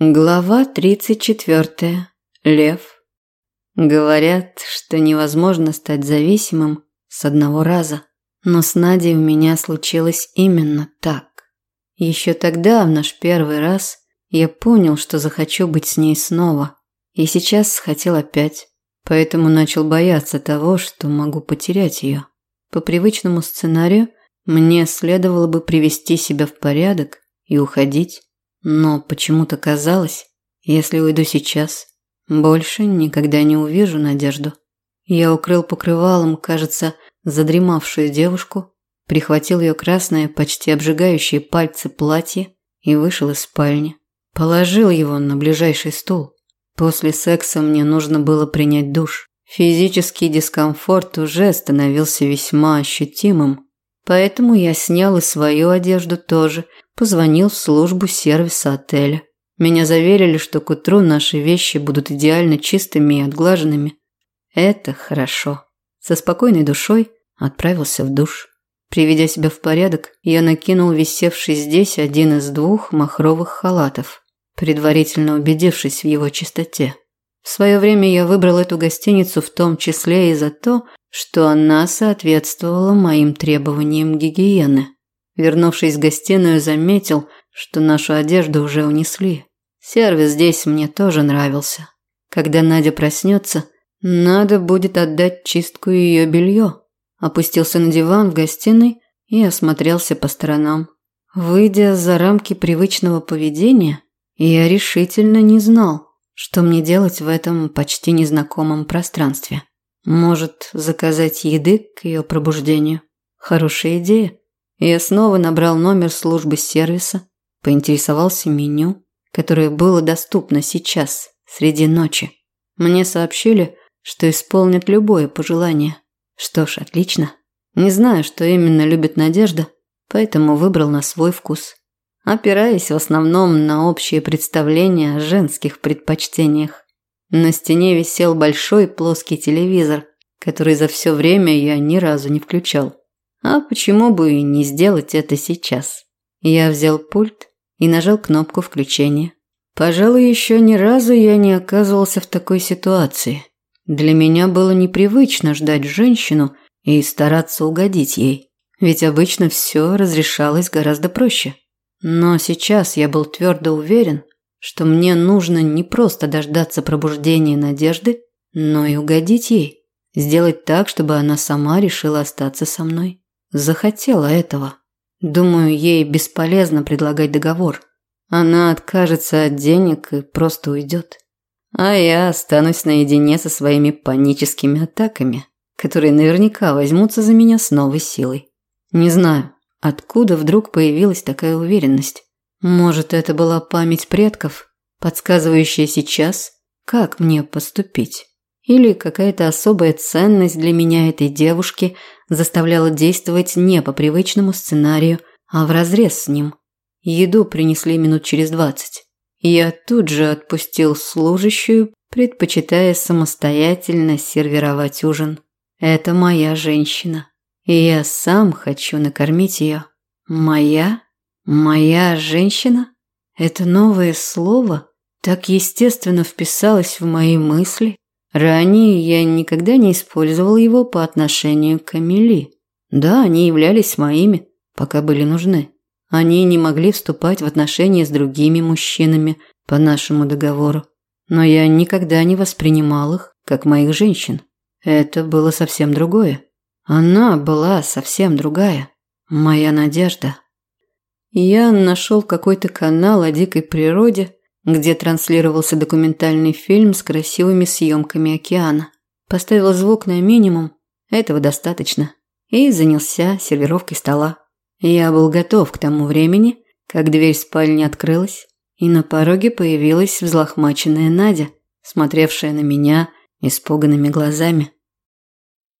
Глава 34. Лев. Говорят, что невозможно стать зависимым с одного раза. Но с Надей у меня случилось именно так. Еще тогда, в наш первый раз, я понял, что захочу быть с ней снова. И сейчас хотел опять. Поэтому начал бояться того, что могу потерять ее. По привычному сценарию мне следовало бы привести себя в порядок и уходить. Но почему-то казалось, если уйду сейчас, больше никогда не увижу Надежду. Я укрыл покрывалом, кажется, задремавшую девушку, прихватил ее красное, почти обжигающее пальцы платье и вышел из спальни. Положил его на ближайший стул. После секса мне нужно было принять душ. Физический дискомфорт уже становился весьма ощутимым, поэтому я снял и свою одежду тоже – Позвонил в службу сервиса отеля. Меня заверили, что к утру наши вещи будут идеально чистыми и отглаженными. Это хорошо. Со спокойной душой отправился в душ. Приведя себя в порядок, я накинул висевший здесь один из двух махровых халатов, предварительно убедившись в его чистоте. В свое время я выбрал эту гостиницу в том числе и за то, что она соответствовала моим требованиям гигиены. Вернувшись в гостиную, заметил, что нашу одежду уже унесли. Сервис здесь мне тоже нравился. Когда Надя проснется, надо будет отдать чистку ее белье. Опустился на диван в гостиной и осмотрелся по сторонам. Выйдя за рамки привычного поведения, я решительно не знал, что мне делать в этом почти незнакомом пространстве. Может, заказать еды к ее пробуждению? Хорошая идея. Я снова набрал номер службы сервиса, поинтересовался меню, которое было доступно сейчас, среди ночи. Мне сообщили, что исполнят любое пожелание. Что ж, отлично. Не знаю, что именно любит Надежда, поэтому выбрал на свой вкус, опираясь в основном на общее представление о женских предпочтениях. На стене висел большой плоский телевизор, который за все время я ни разу не включал. А почему бы и не сделать это сейчас? Я взял пульт и нажал кнопку включения. Пожалуй, еще ни разу я не оказывался в такой ситуации. Для меня было непривычно ждать женщину и стараться угодить ей. Ведь обычно все разрешалось гораздо проще. Но сейчас я был твердо уверен, что мне нужно не просто дождаться пробуждения надежды, но и угодить ей. Сделать так, чтобы она сама решила остаться со мной захотела этого. Думаю, ей бесполезно предлагать договор. Она откажется от денег и просто уйдет. А я останусь наедине со своими паническими атаками, которые наверняка возьмутся за меня с новой силой. Не знаю, откуда вдруг появилась такая уверенность. Может, это была память предков, подсказывающая сейчас, как мне поступить. Или какая-то особая ценность для меня этой девушки заставляла действовать не по привычному сценарию, а вразрез с ним. Еду принесли минут через двадцать. Я тут же отпустил служащую, предпочитая самостоятельно сервировать ужин. Это моя женщина. И я сам хочу накормить ее. Моя? Моя женщина? Это новое слово так естественно вписалось в мои мысли, Ранее я никогда не использовал его по отношению к Амели. Да, они являлись моими, пока были нужны. Они не могли вступать в отношения с другими мужчинами по нашему договору. Но я никогда не воспринимал их как моих женщин. Это было совсем другое. Она была совсем другая. Моя надежда. Я нашел какой-то канал о дикой природе где транслировался документальный фильм с красивыми съемками океана. Поставил звук на минимум, этого достаточно, и занялся сервировкой стола. Я был готов к тому времени, как дверь спальни открылась, и на пороге появилась взлохмаченная Надя, смотревшая на меня испуганными глазами.